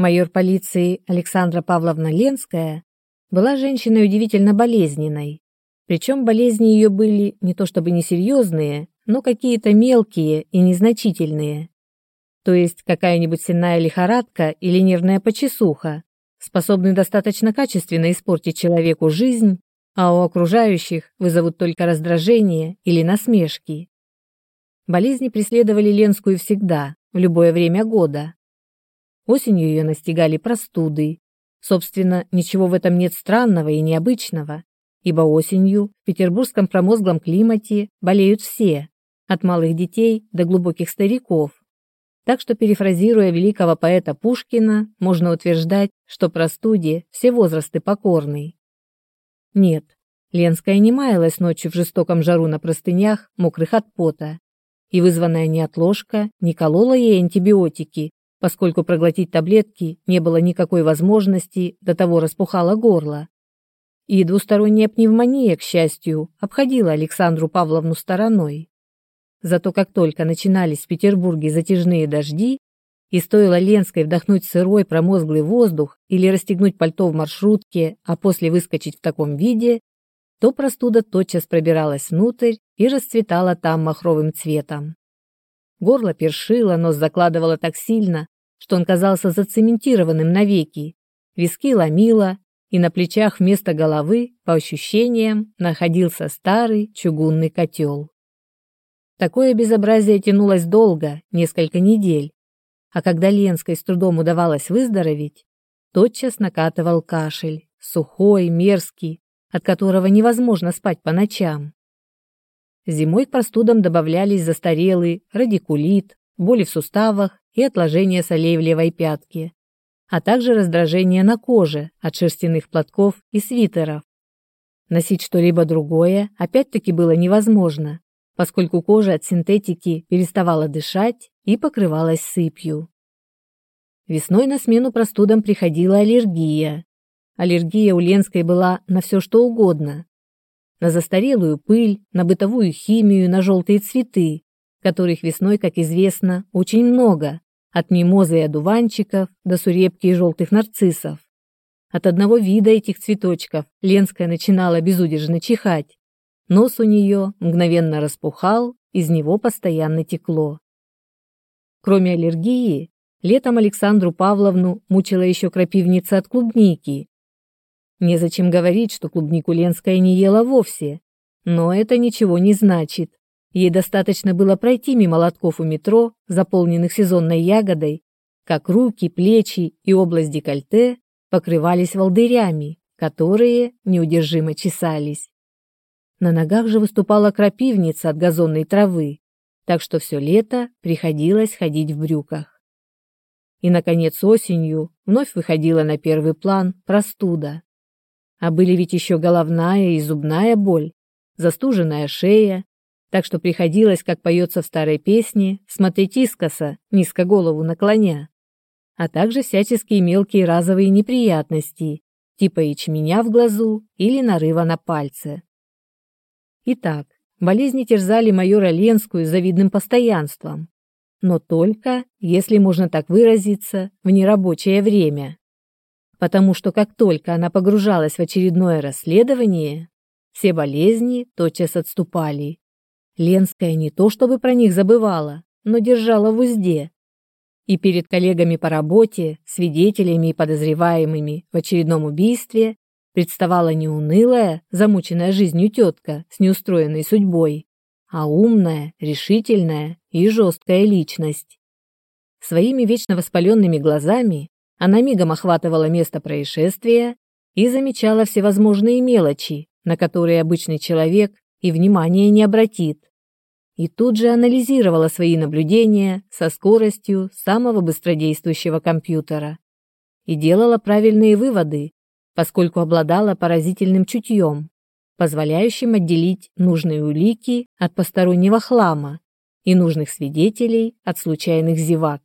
Майор полиции Александра Павловна Ленская была женщиной удивительно болезненной. Причем болезни ее были не то чтобы несерьезные, но какие-то мелкие и незначительные. То есть какая-нибудь сенная лихорадка или нервная почесуха способны достаточно качественно испортить человеку жизнь, а у окружающих вызовут только раздражение или насмешки. Болезни преследовали Ленскую всегда, в любое время года. Осенью ее настигали простуды. Собственно, ничего в этом нет странного и необычного, ибо осенью в петербургском промозглом климате болеют все, от малых детей до глубоких стариков. Так что, перефразируя великого поэта Пушкина, можно утверждать, что простуде все возрасты покорны. Нет, Ленская не маялась ночью в жестоком жару на простынях, мокрых от пота, и вызванная неотложка не колола ей антибиотики, поскольку проглотить таблетки не было никакой возможности, до того распухало горло. И двусторонняя пневмония, к счастью, обходила Александру Павловну стороной. Зато как только начинались в Петербурге затяжные дожди, и стоило Ленской вдохнуть сырой промозглый воздух или расстегнуть пальто в маршрутке, а после выскочить в таком виде, то простуда тотчас пробиралась внутрь и расцветала там махровым цветом. Горло першило, нос закладывало так сильно, что он казался зацементированным навеки, виски ломило, и на плечах вместо головы, по ощущениям, находился старый чугунный котел. Такое безобразие тянулось долго, несколько недель, а когда Ленской с трудом удавалось выздороветь, тотчас накатывал кашель, сухой, мерзкий, от которого невозможно спать по ночам. Зимой к простудам добавлялись застарелый радикулит, боли в суставах и отложение солей в левой пятке, а также раздражение на коже от шерстяных платков и свитеров. Носить что-либо другое опять-таки было невозможно, поскольку кожа от синтетики переставала дышать и покрывалась сыпью. Весной на смену простудам приходила аллергия. Аллергия у Ленской была на все что угодно. На застарелую пыль, на бытовую химию, на желтые цветы, которых весной, как известно, очень много, от мимозы и одуванчиков до сурепки и желтых нарциссов. От одного вида этих цветочков Ленская начинала безудержно чихать, Нос у нее мгновенно распухал, из него постоянно текло. Кроме аллергии, летом Александру Павловну мучила еще крапивница от клубники. Незачем говорить, что клубнику Ленская не ела вовсе, но это ничего не значит. Ей достаточно было пройти мимо лотков у метро, заполненных сезонной ягодой, как руки, плечи и область декольте покрывались волдырями, которые неудержимо чесались. На ногах же выступала крапивница от газонной травы, так что все лето приходилось ходить в брюках. И, наконец, осенью вновь выходила на первый план простуда. А были ведь еще головная и зубная боль, застуженная шея, так что приходилось, как поется в старой песне, смотреть искоса, низко голову наклоня, а также всяческие мелкие разовые неприятности, типа ячменя в глазу или нарыва на пальце. Итак, болезни терзали майора Ленскую завидным постоянством, но только, если можно так выразиться, в нерабочее время. Потому что как только она погружалась в очередное расследование, все болезни тотчас отступали. Ленская не то чтобы про них забывала, но держала в узде. И перед коллегами по работе, свидетелями и подозреваемыми в очередном убийстве представала не унылая, замученная жизнью тетка с неустроенной судьбой, а умная, решительная и жесткая личность. Своими вечно воспаленными глазами она мигом охватывала место происшествия и замечала всевозможные мелочи, на которые обычный человек и внимания не обратит. И тут же анализировала свои наблюдения со скоростью самого быстродействующего компьютера и делала правильные выводы, поскольку обладала поразительным чутьем, позволяющим отделить нужные улики от постороннего хлама и нужных свидетелей от случайных зевак.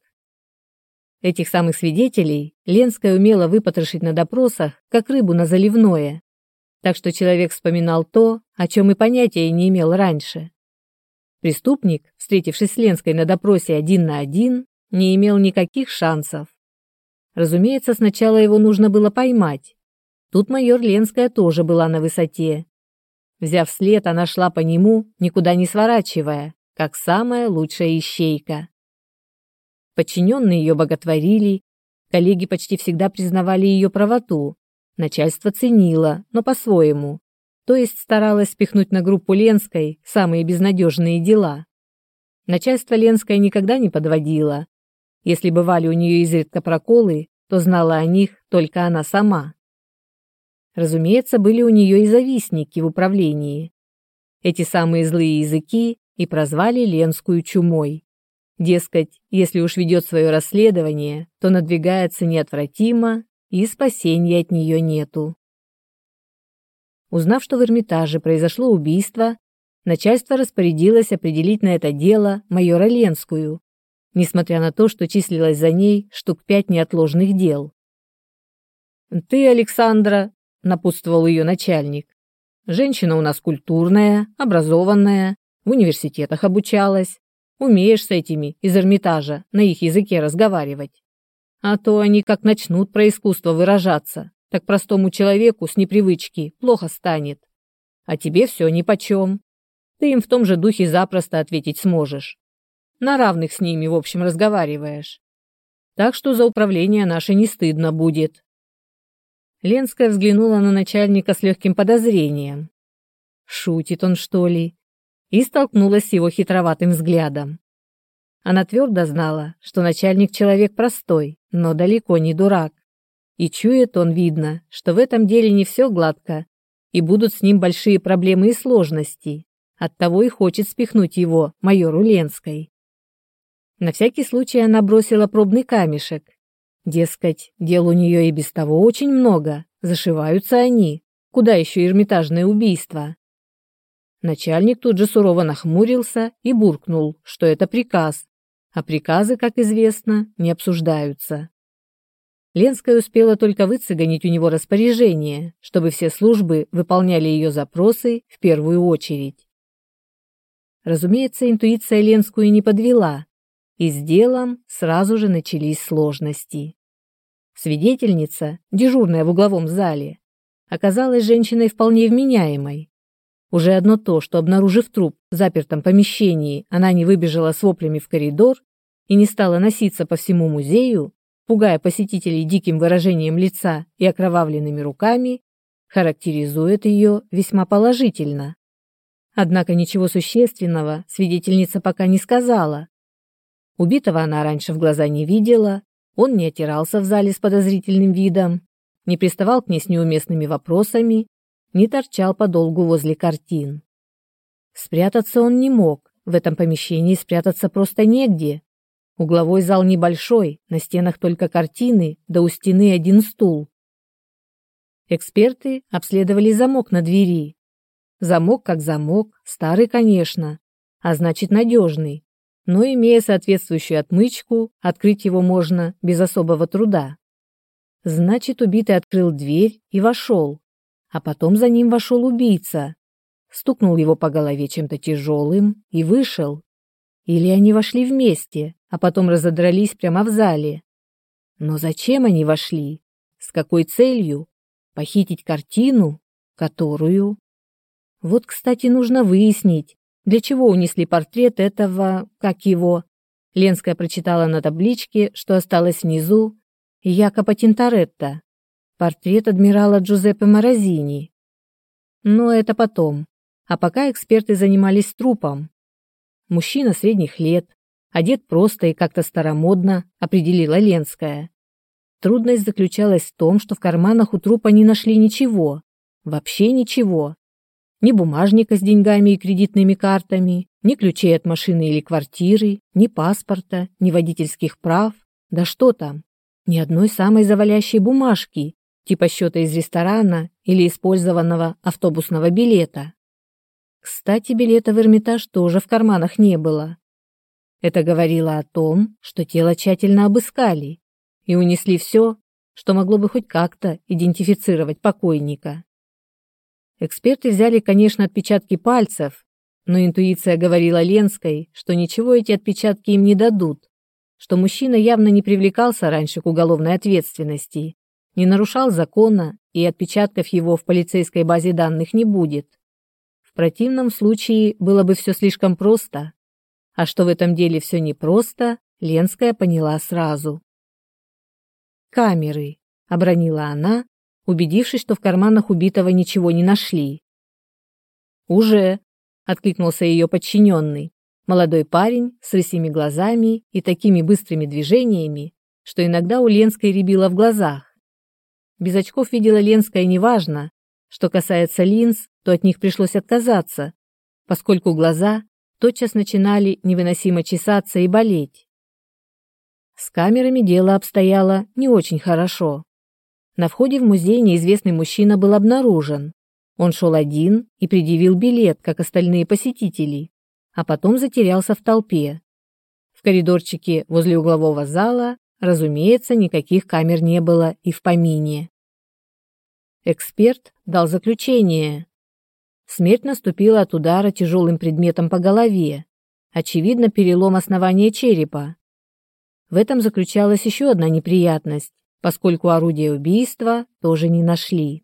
Этих самых свидетелей Ленская умела выпотрошить на допросах, как рыбу на заливное, так что человек вспоминал то, о чем и понятия не имел раньше. Преступник, встретившись с Ленской на допросе один на один, не имел никаких шансов. Разумеется, сначала его нужно было поймать. Тут майор Ленская тоже была на высоте. Взяв след, она шла по нему, никуда не сворачивая, как самая лучшая ищейка. Подчиненные ее боготворили, коллеги почти всегда признавали ее правоту, начальство ценило, но по-своему, то есть старалась спихнуть на группу Ленской самые безнадежные дела. Начальство Ленская никогда не подводило. Если бывали у нее изредка проколы, то знала о них только она сама. Разумеется, были у нее и завистники в управлении. Эти самые злые языки и прозвали Ленскую чумой. Дескать, если уж ведет свое расследование, то надвигается неотвратимо, и спасения от нее нету. Узнав, что в Эрмитаже произошло убийство, начальство распорядилось определить на это дело майора Ленскую, несмотря на то, что числилось за ней штук пять неотложных дел. «Ты, Александра, напутствовал ее начальник. Женщина у нас культурная, образованная, в университетах обучалась. Умеешь с этими из Эрмитажа на их языке разговаривать. А то они как начнут про искусство выражаться, так простому человеку с непривычки плохо станет. А тебе все нипочем. Ты им в том же духе запросто ответить сможешь. На равных с ними, в общем, разговариваешь. Так что за управление наше не стыдно будет. Ленская взглянула на начальника с легким подозрением. Шутит он, что ли? И столкнулась с его хитроватым взглядом. Она твердо знала, что начальник человек простой, но далеко не дурак. И чует он, видно, что в этом деле не все гладко, и будут с ним большие проблемы и сложности. Оттого и хочет спихнуть его, майору Ленской. На всякий случай она бросила пробный камешек, Дескать, дел у нее и без того очень много, зашиваются они. Куда еще эрмитажное убийство? Начальник тут же сурово нахмурился и буркнул, что это приказ, а приказы, как известно, не обсуждаются. Ленская успела только выцегонить у него распоряжение, чтобы все службы выполняли ее запросы в первую очередь. Разумеется, интуиция Ленскую не подвела, и с делом сразу же начались сложности. Свидетельница, дежурная в угловом зале, оказалась женщиной вполне вменяемой. Уже одно то, что, обнаружив труп в запертом помещении, она не выбежала с воплями в коридор и не стала носиться по всему музею, пугая посетителей диким выражением лица и окровавленными руками, характеризует ее весьма положительно. Однако ничего существенного свидетельница пока не сказала, Убитого она раньше в глаза не видела, он не отирался в зале с подозрительным видом, не приставал к ней с неуместными вопросами, не торчал подолгу возле картин. Спрятаться он не мог, в этом помещении спрятаться просто негде. Угловой зал небольшой, на стенах только картины, да у стены один стул. Эксперты обследовали замок на двери. Замок как замок, старый, конечно, а значит надежный, но имея соответствующую отмычку, открыть его можно без особого труда. Значит, убитый открыл дверь и вошел, а потом за ним вошел убийца, стукнул его по голове чем-то тяжелым и вышел. Или они вошли вместе, а потом разодрались прямо в зале. Но зачем они вошли? С какой целью? Похитить картину, которую... Вот, кстати, нужно выяснить, для чего унесли портрет этого, как его? Ленская прочитала на табличке, что осталось внизу, Якопо Тинторетто. Портрет адмирала Джузеппе Морозини. Но это потом. А пока эксперты занимались трупом. Мужчина средних лет, одет просто и как-то старомодно, определила Ленская. Трудность заключалась в том, что в карманах у трупа не нашли ничего. Вообще ничего ни бумажника с деньгами и кредитными картами, ни ключей от машины или квартиры, ни паспорта, ни водительских прав, да что там, ни одной самой завалящей бумажки, типа счета из ресторана или использованного автобусного билета. Кстати, билета в Эрмитаж тоже в карманах не было. Это говорило о том, что тело тщательно обыскали и унесли все, что могло бы хоть как-то идентифицировать покойника. Эксперты взяли, конечно, отпечатки пальцев, но интуиция говорила Ленской, что ничего эти отпечатки им не дадут, что мужчина явно не привлекался раньше к уголовной ответственности, не нарушал закона и отпечатков его в полицейской базе данных не будет. В противном случае было бы все слишком просто. А что в этом деле все непросто, Ленская поняла сразу. «Камеры», — обронила она, убедившись, что в карманах убитого ничего не нашли. «Уже», — откликнулся ее подчиненный, молодой парень с рысими глазами и такими быстрыми движениями, что иногда у Ленской рябило в глазах. Без очков видела Ленская неважно. Что касается линз, то от них пришлось отказаться, поскольку глаза тотчас начинали невыносимо чесаться и болеть. С камерами дело обстояло не очень хорошо. На входе в музей неизвестный мужчина был обнаружен. Он шел один и предъявил билет, как остальные посетители, а потом затерялся в толпе. В коридорчике возле углового зала Разумеется, никаких камер не было и в помине. Эксперт дал заключение. Смерть наступила от удара тяжелым предметом по голове. Очевидно, перелом основания черепа. В этом заключалась еще одна неприятность, поскольку орудие убийства тоже не нашли.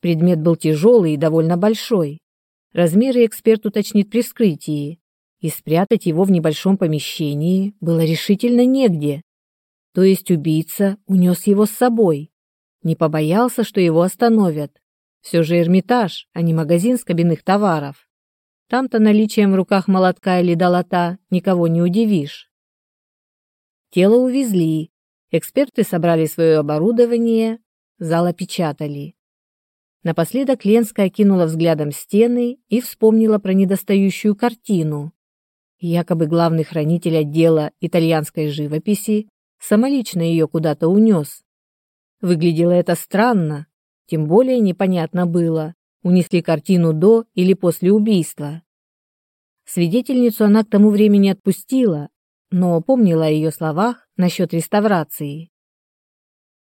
Предмет был тяжелый и довольно большой. Размеры эксперт уточнит при вскрытии, и спрятать его в небольшом помещении было решительно негде. То есть убийца унес его с собой. Не побоялся, что его остановят. Все же Эрмитаж, а не магазин с кабинных товаров. Там-то наличием в руках молотка или долота никого не удивишь. Тело увезли. Эксперты собрали свое оборудование, зал опечатали. Напоследок Ленская кинула взглядом стены и вспомнила про недостающую картину. Якобы главный хранитель отдела итальянской живописи самолично ее куда-то унес. Выглядело это странно, тем более непонятно было, унесли картину до или после убийства. Свидетельницу она к тому времени отпустила, но помнила о ее словах насчет реставрации.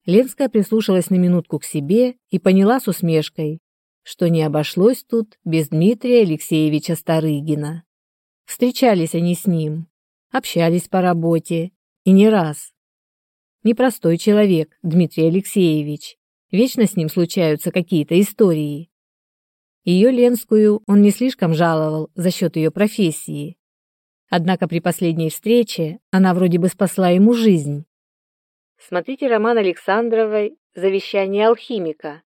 Ленская прислушалась на минутку к себе и поняла с усмешкой, что не обошлось тут без Дмитрия Алексеевича Старыгина. Встречались они с ним, общались по работе, и не раз. Непростой человек, Дмитрий Алексеевич. Вечно с ним случаются какие-то истории. Ее Ленскую он не слишком жаловал за счет ее профессии. Однако при последней встрече она вроде бы спасла ему жизнь. Смотрите роман Александровой «Завещание алхимика».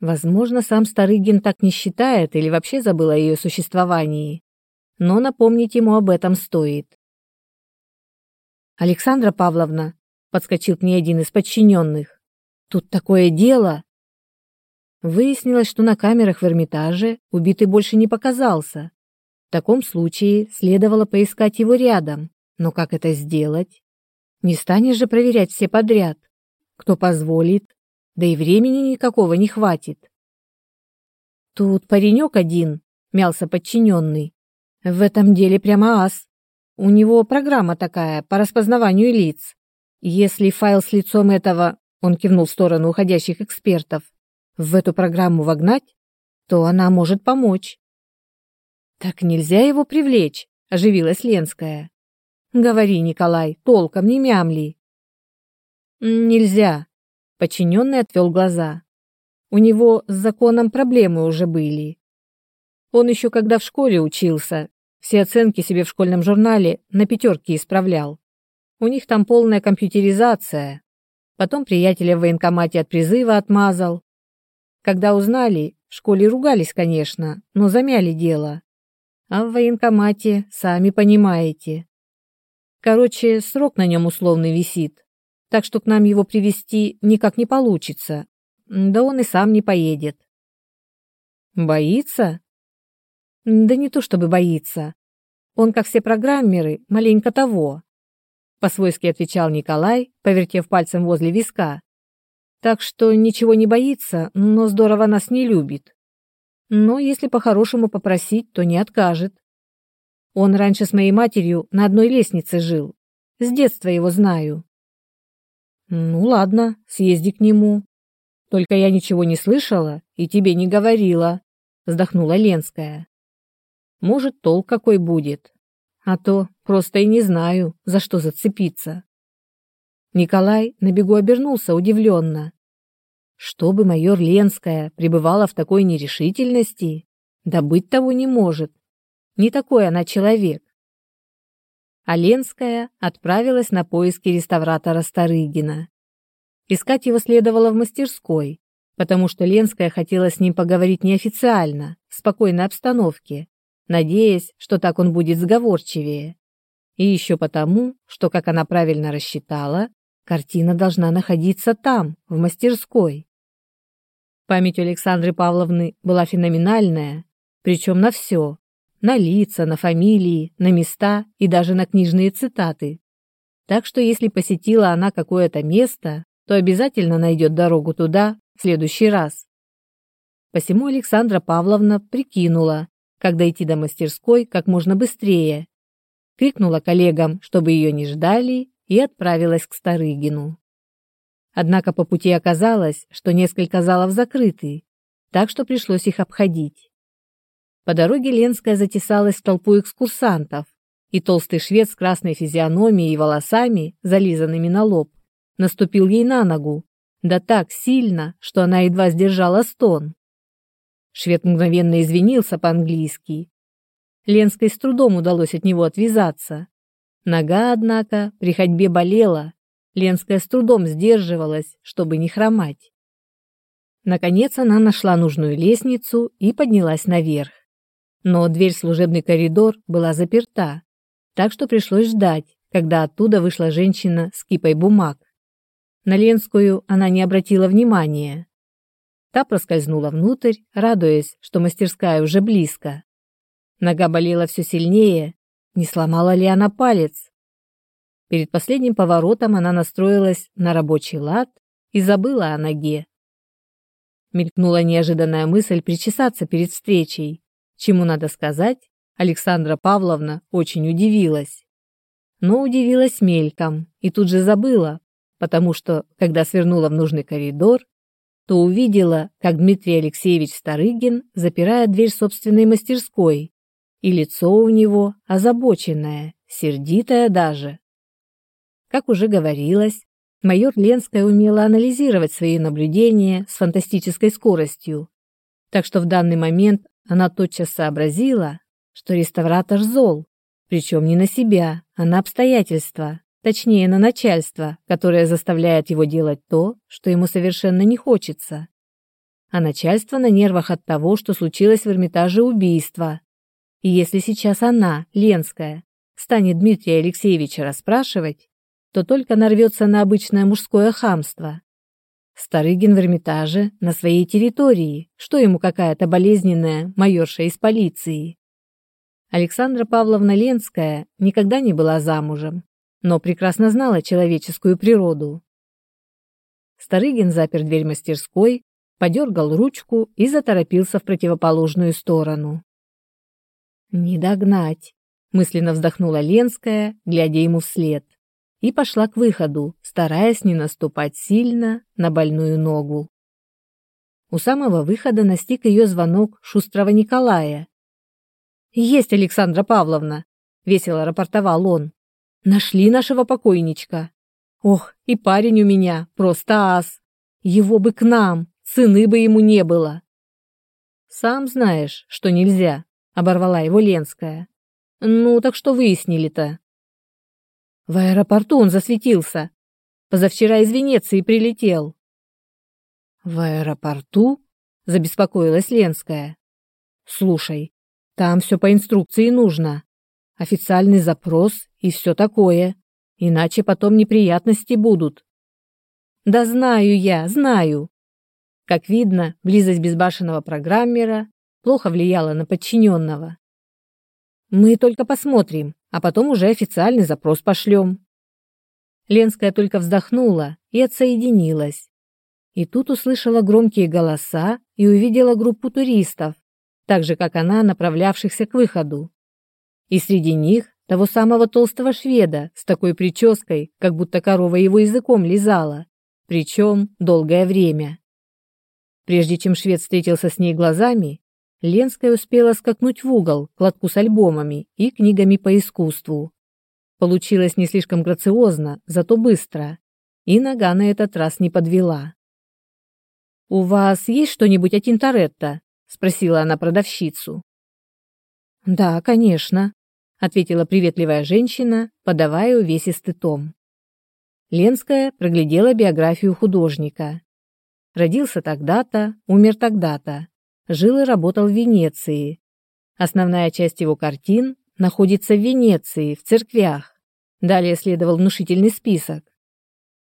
Возможно, сам Старыгин так не считает или вообще забыл о ее существовании, но напомнить ему об этом стоит. Александра Павловна, подскочил к ней один из подчиненных. Тут такое дело. Выяснилось, что на камерах в Эрмитаже убитый больше не показался. В таком случае следовало поискать его рядом. Но как это сделать? Не станешь же проверять все подряд. Кто позволит? Да и времени никакого не хватит. Тут паренек один, мялся подчиненный. В этом деле прямо ас. У него программа такая по распознаванию лиц. Если файл с лицом этого, он кивнул в сторону уходящих экспертов, в эту программу вогнать, то она может помочь. Так нельзя его привлечь, оживилась Ленская. Говори, Николай, толком не мямли. Нельзя. Подчиненный отвел глаза. У него с законом проблемы уже были. Он еще когда в школе учился, все оценки себе в школьном журнале на пятерки исправлял. У них там полная компьютеризация. Потом приятеля в военкомате от призыва отмазал. Когда узнали, в школе ругались, конечно, но замяли дело. А в военкомате, сами понимаете. Короче, срок на нем условный висит, так что к нам его привести никак не получится. Да он и сам не поедет. Боится? Да не то чтобы боится. Он, как все программеры, маленько того. По-свойски отвечал Николай, повертев пальцем возле виска. Так что ничего не боится, но здорово нас не любит. Но если по-хорошему попросить, то не откажет. Он раньше с моей матерью на одной лестнице жил. С детства его знаю. Ну ладно, съезди к нему. Только я ничего не слышала и тебе не говорила, вздохнула Ленская. Может, толк какой будет. а то просто и не знаю, за что зацепиться. Николай на бегу обернулся удивленно. Чтобы майор Ленская пребывала в такой нерешительности, да быть того не может. Не такой она человек. А Ленская отправилась на поиски реставратора Старыгина. Искать его следовало в мастерской, потому что Ленская хотела с ним поговорить неофициально, в спокойной обстановке, надеясь, что так он будет сговорчивее. И еще потому, что, как она правильно рассчитала, Картина должна находиться там, в мастерской. Память Александры Павловны была феноменальная, причем на все. На лица, на фамилии, на места и даже на книжные цитаты. Так что если посетила она какое-то место, то обязательно найдет дорогу туда в следующий раз. Посему Александра Павловна прикинула, как дойти до мастерской как можно быстрее. Крикнула коллегам, чтобы ее не ждали, и отправилась к Старыгину. Однако по пути оказалось, что несколько залов закрыты, так что пришлось их обходить. По дороге Ленская затесалась в толпу экскурсантов, и толстый швед с красной физиономией и волосами, зализанными на лоб, наступил ей на ногу, да так сильно, что она едва сдержала стон. Швед мгновенно извинился по-английски. Ленской с трудом удалось от него отвязаться. Нога, однако, при ходьбе болела. Ленская с трудом сдерживалась, чтобы не хромать. Наконец она нашла нужную лестницу и поднялась наверх. Но дверь в служебный коридор была заперта, так что пришлось ждать, когда оттуда вышла женщина с кипой бумаг. На Ленскую она не обратила внимания. Та проскользнула внутрь, радуясь, что мастерская уже близко. Нога болела все сильнее, не сломала ли она палец? Перед последним поворотом она настроилась на рабочий лад и забыла о ноге. Мелькнула неожиданная мысль причесаться перед встречей, чему, надо сказать, Александра Павловна очень удивилась. Но удивилась мельком и тут же забыла, потому что, когда свернула в нужный коридор, то увидела, как Дмитрий Алексеевич Старыгин запирает дверь собственной мастерской и лицо у него озабоченное, сердитое даже. Как уже говорилось, майор Ленская умела анализировать свои наблюдения с фантастической скоростью, так что в данный момент она тотчас сообразила, что реставратор зол, причем не на себя, а на обстоятельства, точнее на начальство, которое заставляет его делать то, что ему совершенно не хочется. А начальство на нервах от того, что случилось в Эрмитаже убийство, и если сейчас она, Ленская, станет Дмитрия Алексеевича расспрашивать, то только нарвется на обычное мужское хамство. Старыгин в Эрмитаже на своей территории, что ему какая-то болезненная майорша из полиции. Александра Павловна Ленская никогда не была замужем, но прекрасно знала человеческую природу. Старыгин запер дверь мастерской, подергал ручку и заторопился в противоположную сторону. «Не догнать!» – мысленно вздохнула Ленская, глядя ему вслед, и пошла к выходу, стараясь не наступать сильно на больную ногу. У самого выхода настиг ее звонок шустрого Николая. «Есть, Александра Павловна!» – весело рапортовал он. «Нашли нашего покойничка. Ох, и парень у меня, просто ас. Его бы к нам, цены бы ему не было». «Сам знаешь, что нельзя», оборвала его Ленская. Ну, так что выяснили-то? В аэропорту он засветился. Позавчера из Венеции прилетел. В аэропорту? забеспокоилась Ленская. Слушай, там все по инструкции нужно. Официальный запрос и все такое. Иначе потом неприятности будут. Да знаю я, знаю. Как видно, близость безбашенного программера плохо влияло на подчиненного. Мы только посмотрим, а потом уже официальный запрос пошлем. Ленская только вздохнула и отсоединилась. И тут услышала громкие голоса и увидела группу туристов, так же, как она, направлявшихся к выходу. И среди них того самого толстого шведа с такой прической, как будто корова его языком лизала, причем долгое время. Прежде чем швед встретился с ней глазами, Ленская успела скакнуть в угол к лотку с альбомами и книгами по искусству. Получилось не слишком грациозно, зато быстро. И нога на этот раз не подвела. «У вас есть что-нибудь от Тинторетто?» — спросила она продавщицу. «Да, конечно», — ответила приветливая женщина, подавая увесистый том. Ленская проглядела биографию художника. Родился тогда-то, умер тогда-то жил и работал в Венеции. Основная часть его картин находится в Венеции, в церквях. Далее следовал внушительный список.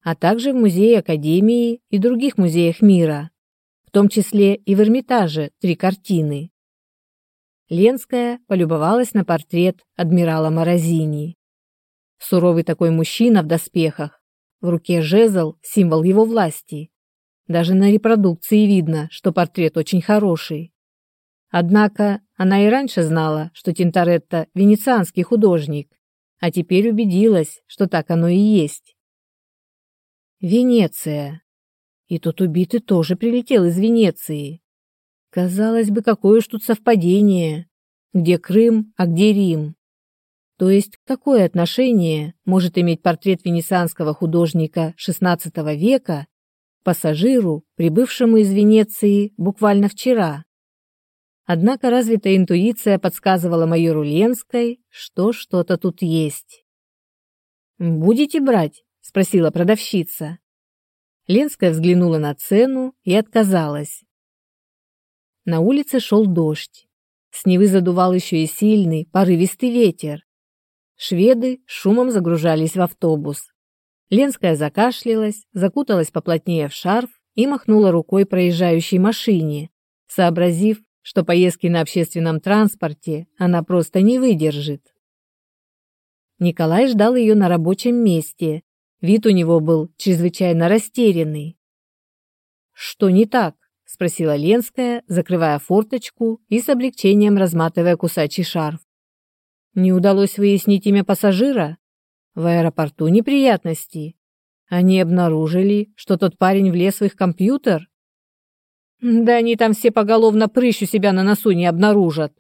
А также в Музее Академии и других музеях мира, в том числе и в Эрмитаже три картины. Ленская полюбовалась на портрет адмирала Морозини. Суровый такой мужчина в доспехах, в руке жезл, символ его власти. Даже на репродукции видно, что портрет очень хороший. Однако она и раньше знала, что Тинторетто – венецианский художник, а теперь убедилась, что так оно и есть. Венеция. И тот убитый тоже прилетел из Венеции. Казалось бы, какое уж тут совпадение. Где Крым, а где Рим? То есть, какое отношение может иметь портрет венецианского художника XVI века пассажиру, прибывшему из Венеции буквально вчера. Однако развитая интуиция подсказывала майору Ленской, что что-то тут есть. «Будете брать?» – спросила продавщица. Ленская взглянула на цену и отказалась. На улице шел дождь. С Невы задувал еще и сильный, порывистый ветер. Шведы шумом загружались в автобус. Ленская закашлялась, закуталась поплотнее в шарф и махнула рукой проезжающей машине, сообразив, что поездки на общественном транспорте она просто не выдержит. Николай ждал ее на рабочем месте. Вид у него был чрезвычайно растерянный. «Что не так?» – спросила Ленская, закрывая форточку и с облегчением разматывая кусачий шарф. «Не удалось выяснить имя пассажира?» В аэропорту неприятности. Они обнаружили, что тот парень влез в их компьютер. Да они там все поголовно прыщ у себя на носу не обнаружат,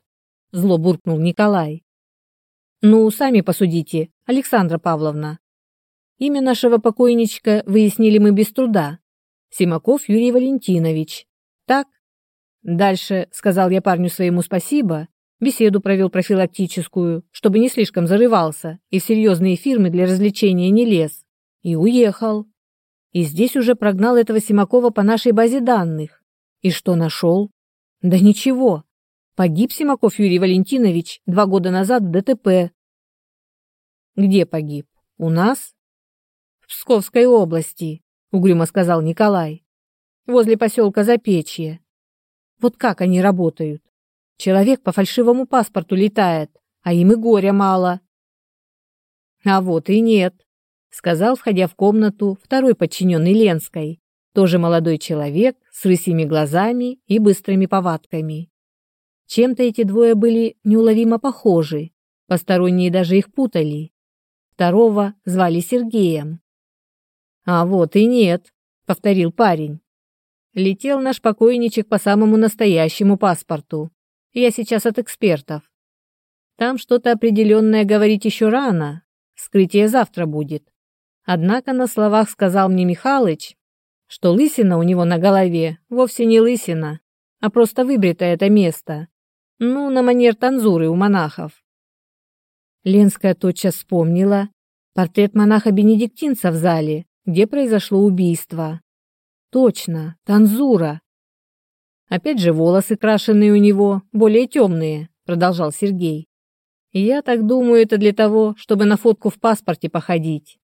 зло буркнул Николай. Ну, сами посудите, Александра Павловна. Имя нашего покойничка выяснили мы без труда. Симаков Юрий Валентинович. Так? Дальше сказал я парню своему спасибо Беседу провел профилактическую, чтобы не слишком зарывался и в серьезные фирмы для развлечения не лез. И уехал. И здесь уже прогнал этого Симакова по нашей базе данных. И что нашел? Да ничего. Погиб Симаков Юрий Валентинович два года назад в ДТП. Где погиб? У нас? В Псковской области, угрюмо сказал Николай. Возле поселка Запечье. Вот как они работают? Человек по фальшивому паспорту летает, а им и горя мало. А вот и нет, сказал, входя в комнату, второй подчиненный Ленской, тоже молодой человек с рысьими глазами и быстрыми повадками. Чем-то эти двое были неуловимо похожи, посторонние даже их путали. Второго звали Сергеем. А вот и нет, повторил парень. Летел наш покойничек по самому настоящему паспорту. Я сейчас от экспертов. Там что-то определенное говорить еще рано. Скрытие завтра будет. Однако на словах сказал мне Михалыч, что лысина у него на голове вовсе не лысина, а просто выбритое это место. Ну, на манер танзуры у монахов. Ленская тотчас вспомнила портрет монаха-бенедиктинца в зале, где произошло убийство. Точно, танзура. Опять же волосы крашеные у него, более темные, продолжал Сергей. Я так думаю, это для того, чтобы на фотку в паспорте походить.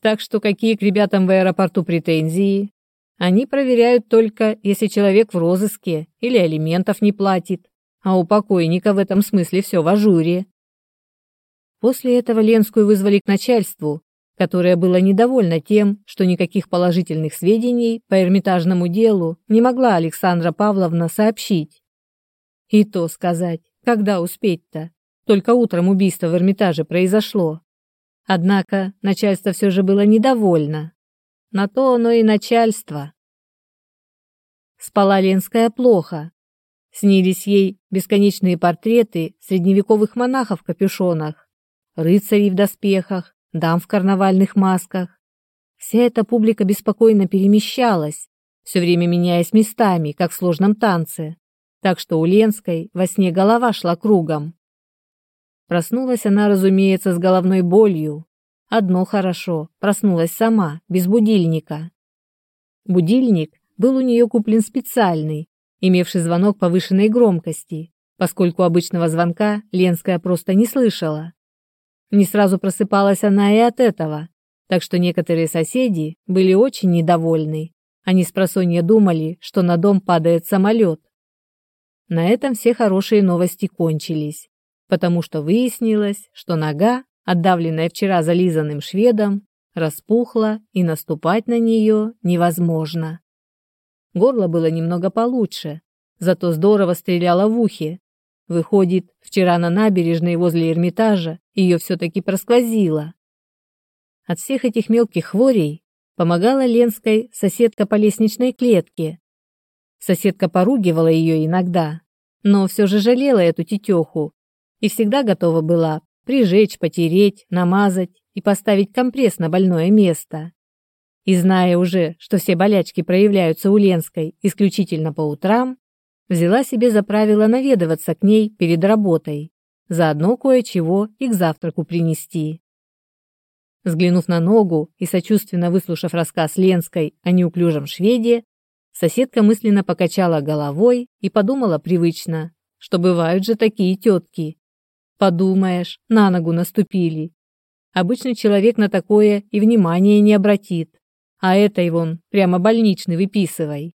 Так что какие к ребятам в аэропорту претензии? Они проверяют только, если человек в розыске или алиментов не платит, а у покойника в этом смысле все в ажуре. После этого Ленскую вызвали к начальству, которая была недовольна тем, что никаких положительных сведений по Эрмитажному делу не могла Александра Павловна сообщить. И то сказать, когда успеть-то? Только утром убийство в Эрмитаже произошло. Однако начальство все же было недовольно. На то оно и начальство. Спала Ленская плохо. снились ей бесконечные портреты средневековых монахов в капюшонах, рыцарей в доспехах, дам в карнавальных масках. Вся эта публика беспокойно перемещалась, все время меняясь местами, как в сложном танце, так что у Ленской во сне голова шла кругом. Проснулась она, разумеется, с головной болью. Одно хорошо, проснулась сама, без будильника. Будильник был у нее куплен специальный, имевший звонок повышенной громкости, поскольку обычного звонка Ленская просто не слышала. Не сразу просыпалась она и от этого, так что некоторые соседи были очень недовольны. Они с просонья думали, что на дом падает самолет. На этом все хорошие новости кончились, потому что выяснилось, что нога, отдавленная вчера зализанным шведом, распухла, и наступать на нее невозможно. Горло было немного получше, зато здорово стреляло в ухе. Выходит, вчера на набережной возле Эрмитажа ее все-таки просквозило. От всех этих мелких хворей помогала Ленской соседка по лестничной клетке. Соседка поругивала ее иногда, но все же жалела эту тетеху и всегда готова была прижечь, потереть, намазать и поставить компресс на больное место. И зная уже, что все болячки проявляются у Ленской исключительно по утрам, взяла себе за правило наведываться к ней перед работой, заодно кое-чего и к завтраку принести. Взглянув на ногу и сочувственно выслушав рассказ Ленской о неуклюжем шведе, соседка мысленно покачала головой и подумала привычно, что бывают же такие тетки. Подумаешь, на ногу наступили. Обычный человек на такое и внимания не обратит, а этой вон прямо больничный выписывай.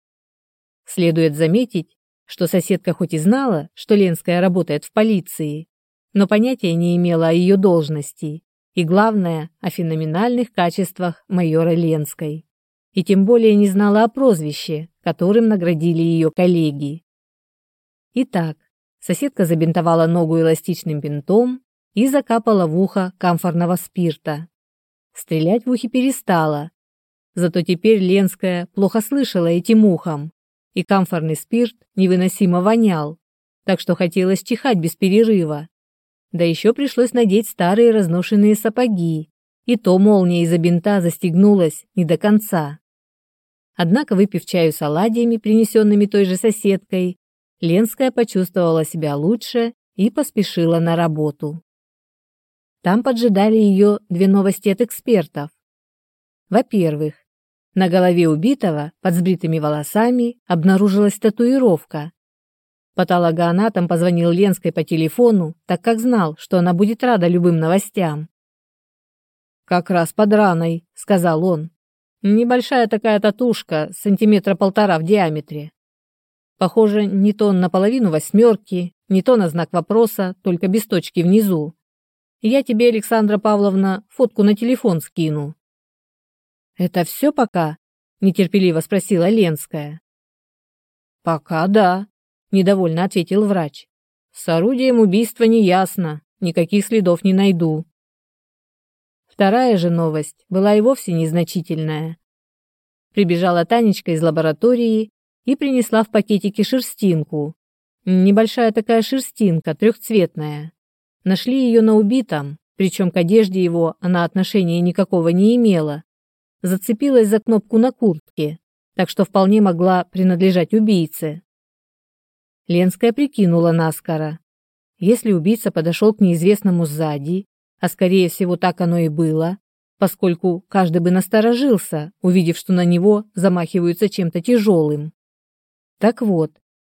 Следует заметить, что соседка хоть и знала, что Ленская работает в полиции, но понятия не имела о ее должности и, главное, о феноменальных качествах майора Ленской. И тем более не знала о прозвище, которым наградили ее коллеги. Итак, соседка забинтовала ногу эластичным бинтом и закапала в ухо камфорного спирта. Стрелять в ухе перестала, зато теперь Ленская плохо слышала этим ухом, и камфорный спирт невыносимо вонял, так что хотелось чихать без перерыва. Да еще пришлось надеть старые разношенные сапоги, и то молния из-за бинта застегнулась не до конца. Однако, выпив чаю с оладьями, принесенными той же соседкой, Ленская почувствовала себя лучше и поспешила на работу. Там поджидали ее две новости от экспертов. Во-первых, на голове убитого под сбритыми волосами обнаружилась татуировка, Патологоанатом позвонил Ленской по телефону, так как знал, что она будет рада любым новостям. «Как раз под раной», — сказал он. «Небольшая такая татушка, сантиметра полтора в диаметре. Похоже, не то на половину восьмерки, не то на знак вопроса, только без точки внизу. Я тебе, Александра Павловна, фотку на телефон скину». «Это все пока?» — нетерпеливо спросила Ленская. «Пока да», недовольно ответил врач. С орудием убийства не ясно, никаких следов не найду. Вторая же новость была и вовсе незначительная. Прибежала Танечка из лаборатории и принесла в пакетике шерстинку. Небольшая такая шерстинка, трехцветная. Нашли ее на убитом, причем к одежде его она отношения никакого не имела. Зацепилась за кнопку на куртке, так что вполне могла принадлежать убийце. Ленская прикинула наскоро. Если убийца подошел к неизвестному сзади, а скорее всего так оно и было, поскольку каждый бы насторожился, увидев, что на него замахиваются чем-то тяжелым. Так вот,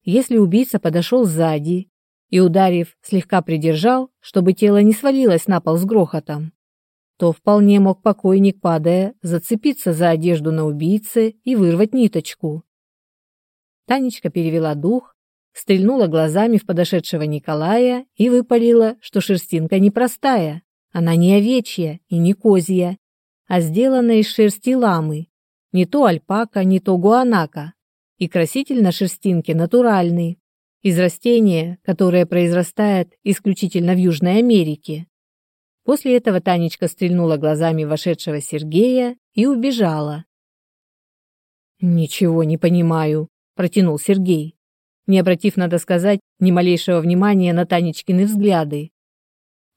если убийца подошел сзади и, ударив, слегка придержал, чтобы тело не свалилось на пол с грохотом, то вполне мог покойник, падая, зацепиться за одежду на убийце и вырвать ниточку. Танечка перевела дух стрельнула глазами в подошедшего Николая и выпалила, что шерстинка непростая, она не овечья и не козья, а сделана из шерсти ламы, не то альпака, не то гуанака, и краситель на шерстинке натуральный, из растения, которое произрастает исключительно в Южной Америке. После этого Танечка стрельнула глазами вошедшего Сергея и убежала. «Ничего не понимаю», — протянул Сергей. не обратив, надо сказать, ни малейшего внимания на Танечкины взгляды.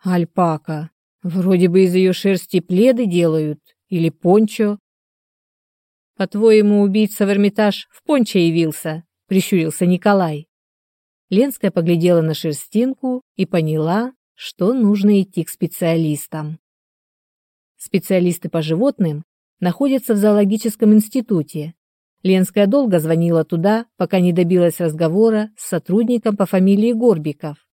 Альпака. Вроде бы из ее шерсти пледы делают. Или пончо. По-твоему, убийца в Эрмитаж в пончо явился? Прищурился Николай. Ленская поглядела на шерстинку и поняла, что нужно идти к специалистам. Специалисты по животным находятся в зоологическом институте. Ленская долго звонила туда, пока не добилась разговора с сотрудником по фамилии Горбиков.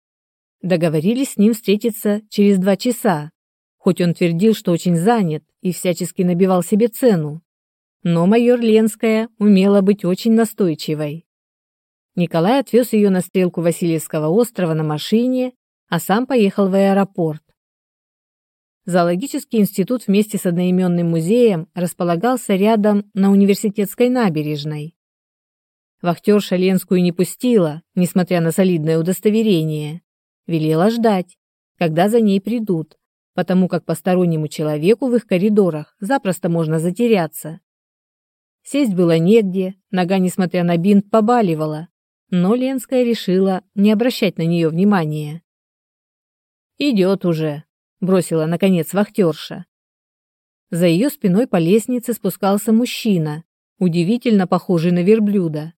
Договорились с ним встретиться через два часа, хоть он твердил, что очень занят и всячески набивал себе цену. Но майор Ленская умела быть очень настойчивой. Николай отвез ее на стрелку Васильевского острова на машине, а сам поехал в аэропорт. Зоологический институт вместе с одноименным музеем располагался рядом на университетской набережной. Вахтерша Ленскую не пустила, несмотря на солидное удостоверение. Велела ждать, когда за ней придут, потому как постороннему человеку в их коридорах запросто можно затеряться. Сесть было негде, нога, несмотря на бинт, побаливала, но Ленская решила не обращать на нее внимания. «Идет уже», бросила наконец вахтерша. За ее спиной по лестнице спускался мужчина, удивительно похожий на верблюда.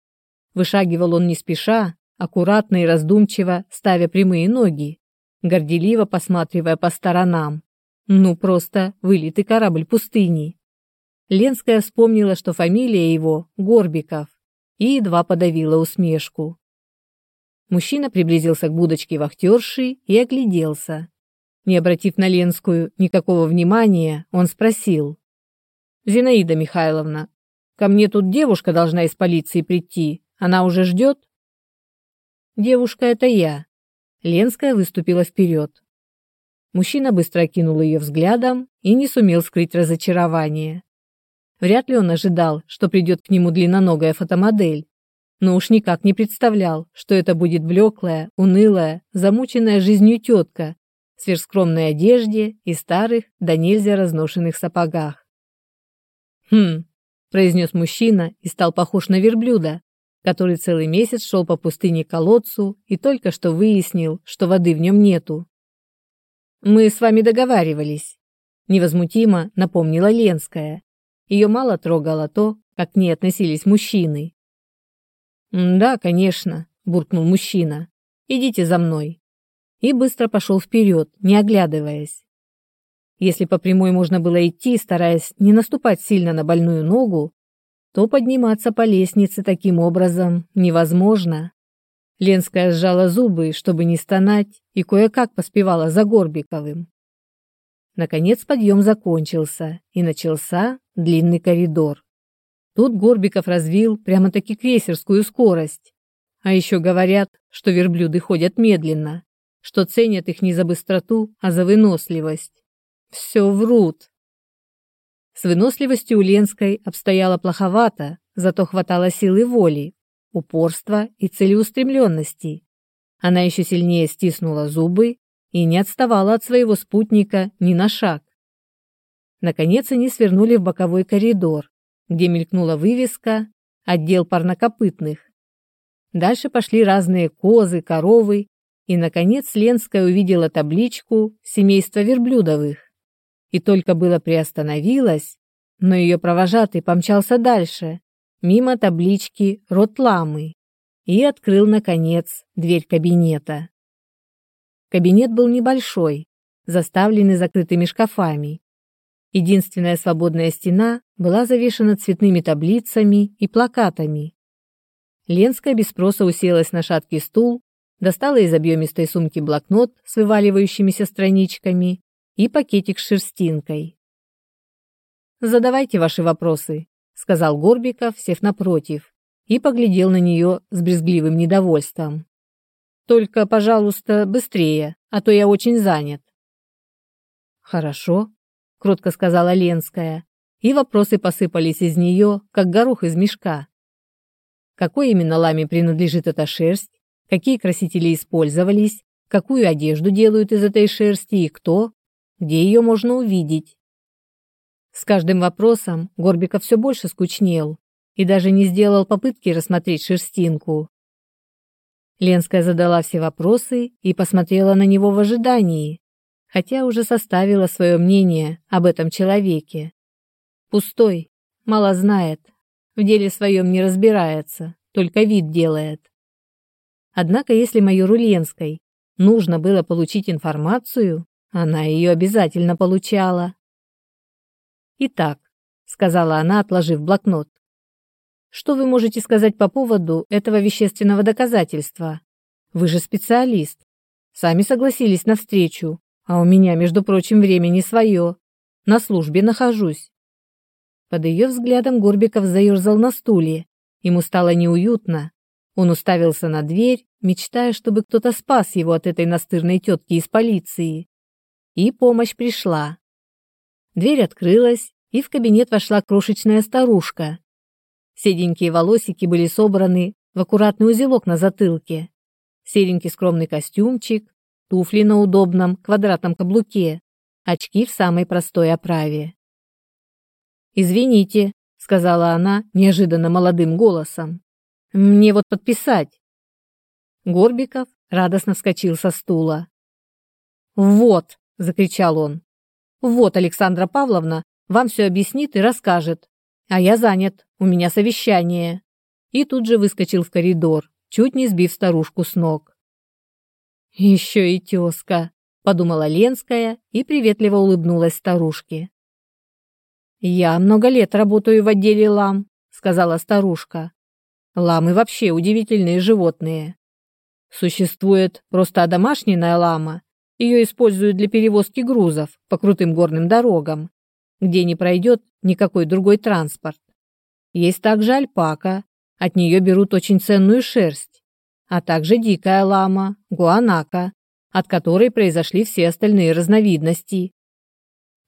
Вышагивал он не спеша, аккуратно и раздумчиво, ставя прямые ноги, горделиво посматривая по сторонам. Ну, просто вылитый корабль пустыни. Ленская вспомнила, что фамилия его Горбиков, и едва подавила усмешку. Мужчина приблизился к будочке вахтерши и огляделся. Не обратив на Ленскую никакого внимания, он спросил. «Зинаида Михайловна, ко мне тут девушка должна из полиции прийти. Она уже ждет?» «Девушка — это я». Ленская выступила вперед. Мужчина быстро окинул ее взглядом и не сумел скрыть разочарование. Вряд ли он ожидал, что придет к нему длинноногая фотомодель, но уж никак не представлял, что это будет блеклая, унылая, замученная жизнью тетка, сверхскромной одежде и старых, да нельзя разношенных сапогах. «Хм», — произнес мужчина и стал похож на верблюда, который целый месяц шел по пустыне к колодцу и только что выяснил, что воды в нем нету. «Мы с вами договаривались», — невозмутимо напомнила Ленская. Ее мало трогало то, как к ней относились мужчины. «Да, конечно», — буркнул мужчина. «Идите за мной» и быстро пошел вперед, не оглядываясь. Если по прямой можно было идти, стараясь не наступать сильно на больную ногу, то подниматься по лестнице таким образом невозможно. Ленская сжала зубы, чтобы не стонать, и кое-как поспевала за Горбиковым. Наконец подъем закончился, и начался длинный коридор. Тут Горбиков развил прямо-таки крейсерскую скорость. А еще говорят, что верблюды ходят медленно что ценят их не за быстроту, а за выносливость. Все врут. С выносливостью у Ленской обстояло плоховато, зато хватало силы воли, упорства и целеустремленности. Она еще сильнее стиснула зубы и не отставала от своего спутника ни на шаг. Наконец они свернули в боковой коридор, где мелькнула вывеска «Отдел парнокопытных». Дальше пошли разные козы, коровы и, наконец, Ленская увидела табличку «Семейство верблюдовых». И только было приостановилась, но ее провожатый помчался дальше, мимо таблички «Рот ламы», и открыл, наконец, дверь кабинета. Кабинет был небольшой, заставленный закрытыми шкафами. Единственная свободная стена была завешена цветными таблицами и плакатами. Ленская без спроса уселась на шаткий стул достала из объемистой сумки блокнот с вываливающимися страничками и пакетик с шерстинкой. «Задавайте ваши вопросы», — сказал Горбиков, сев напротив, и поглядел на нее с брезгливым недовольством. «Только, пожалуйста, быстрее, а то я очень занят». «Хорошо», — кротко сказала Ленская, и вопросы посыпались из нее, как горох из мешка. Какой именно ламе принадлежит эта шерсть? какие красители использовались, какую одежду делают из этой шерсти и кто, где ее можно увидеть. С каждым вопросом Горбиков все больше скучнел и даже не сделал попытки рассмотреть шерстинку. Ленская задала все вопросы и посмотрела на него в ожидании, хотя уже составила свое мнение об этом человеке. Пустой, мало знает, в деле своем не разбирается, только вид делает. Однако, если майору Ленской нужно было получить информацию, она ее обязательно получала. «Итак», — сказала она, отложив блокнот, «что вы можете сказать по поводу этого вещественного доказательства? Вы же специалист. Сами согласились на встречу, а у меня, между прочим, времени свое. На службе нахожусь». Под ее взглядом Горбиков заерзал на стуле. Ему стало неуютно. Он уставился на дверь, мечтая, чтобы кто-то спас его от этой настырной тетки из полиции. И помощь пришла. Дверь открылась, и в кабинет вошла крошечная старушка. Седенькие волосики были собраны в аккуратный узелок на затылке. Серенький скромный костюмчик, туфли на удобном квадратном каблуке, очки в самой простой оправе. «Извините», — сказала она неожиданно молодым голосом. «Мне вот подписать». Горбиков радостно вскочил со стула. «Вот», — закричал он, — «вот Александра Павловна вам все объяснит и расскажет. А я занят, у меня совещание». И тут же выскочил в коридор, чуть не сбив старушку с ног. «Еще и тезка», — подумала Ленская и приветливо улыбнулась старушке. «Я много лет работаю в отделе лам», — сказала старушка. «Ламы вообще удивительные животные. Существует просто домашняя лама. Ее используют для перевозки грузов по крутым горным дорогам, где не пройдет никакой другой транспорт. Есть также альпака, от нее берут очень ценную шерсть, а также дикая лама, гуанака, от которой произошли все остальные разновидности,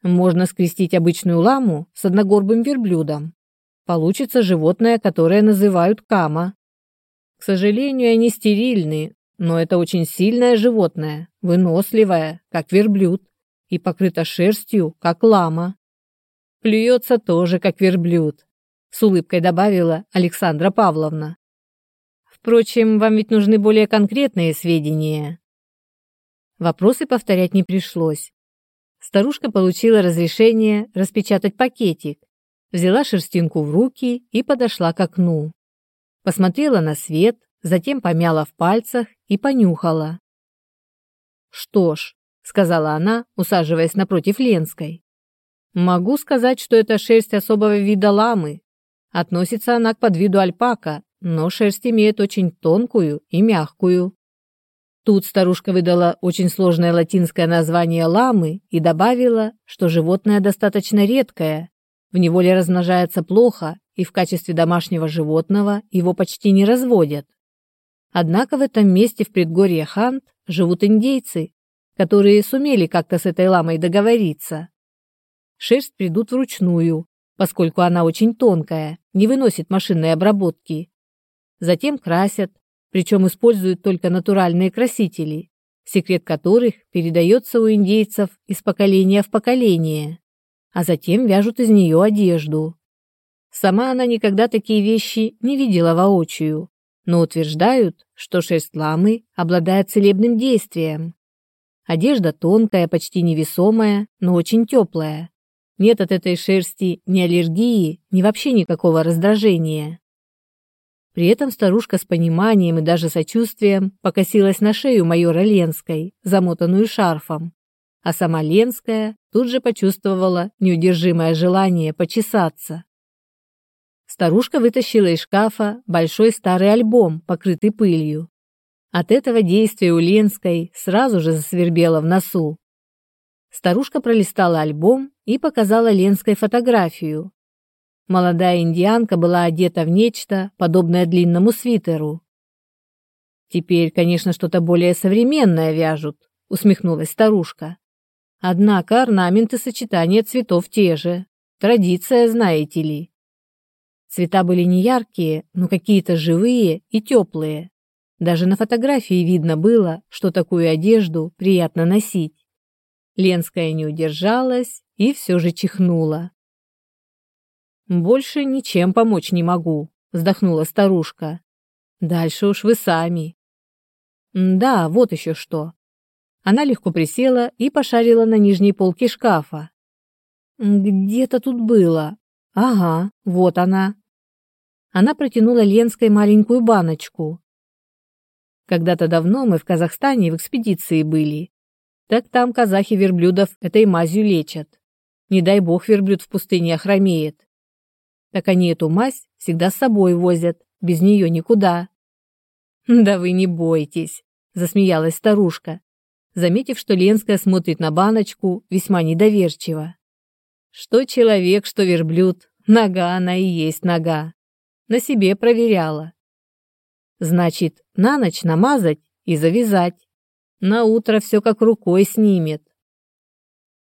можно скрестить обычную ламу с одногорбым верблюдом. Получится животное, которое называют кама. К сожалению, они стерильны, но это очень сильное животное, выносливое, как верблюд, и покрыто шерстью, как лама. Плюется тоже, как верблюд, с улыбкой добавила Александра Павловна. Впрочем, вам ведь нужны более конкретные сведения. Вопросы повторять не пришлось. Старушка получила разрешение распечатать пакетик, взяла шерстинку в руки и подошла к окну. Посмотрела на свет, затем помяла в пальцах и понюхала. «Что ж», — сказала она, усаживаясь напротив Ленской, «могу сказать, что это шерсть особого вида ламы. Относится она к подвиду альпака, но шерсть имеет очень тонкую и мягкую. Тут старушка выдала очень сложное латинское название ламы и добавила, что животное достаточно редкое, в неволе размножается плохо и в качестве домашнего животного его почти не разводят. Однако в этом месте в предгорье Хант живут индейцы, которые сумели как-то с этой ламой договориться. Шерсть придут вручную, поскольку она очень тонкая, не выносит машинной обработки. Затем красят, причем используют только натуральные красители, секрет которых передается у индейцев из поколения в поколение, а затем вяжут из нее одежду. Сама она никогда такие вещи не видела воочию, но утверждают, что шерсть ламы обладает целебным действием. Одежда тонкая, почти невесомая, но очень теплая. Нет от этой шерсти ни аллергии, ни вообще никакого раздражения. При этом старушка с пониманием и даже сочувствием покосилась на шею майора Ленской, замотанную шарфом. А сама Ленская тут же почувствовала неудержимое желание почесаться. Старушка вытащила из шкафа большой старый альбом, покрытый пылью. От этого действия у Ленской сразу же засвербело в носу. Старушка пролистала альбом и показала Ленской фотографию, Молодая индианка была одета в нечто, подобное длинному свитеру. «Теперь, конечно, что-то более современное вяжут», — усмехнулась старушка. «Однако орнаменты сочетания цветов те же. Традиция, знаете ли». Цвета были не яркие, но какие-то живые и теплые. Даже на фотографии видно было, что такую одежду приятно носить. Ленская не удержалась и все же чихнула. «Больше ничем помочь не могу», — вздохнула старушка. «Дальше уж вы сами». Да, вот еще что. Она легко присела и пошарила на нижней полке шкафа. Где-то тут было. Ага, вот она. Она протянула Ленской маленькую баночку. Когда-то давно мы в Казахстане в экспедиции были. Так там казахи верблюдов этой мазью лечат. Не дай бог верблюд в пустыне охромеет. Так они эту мазь всегда с собой возят, без нее никуда. Да вы не бойтесь, засмеялась старушка, заметив, что Ленская смотрит на баночку весьма недоверчиво. Что человек, что верблюд, нога она и есть нога. На себе проверяла. Значит, на ночь намазать и завязать. На утро все как рукой снимет.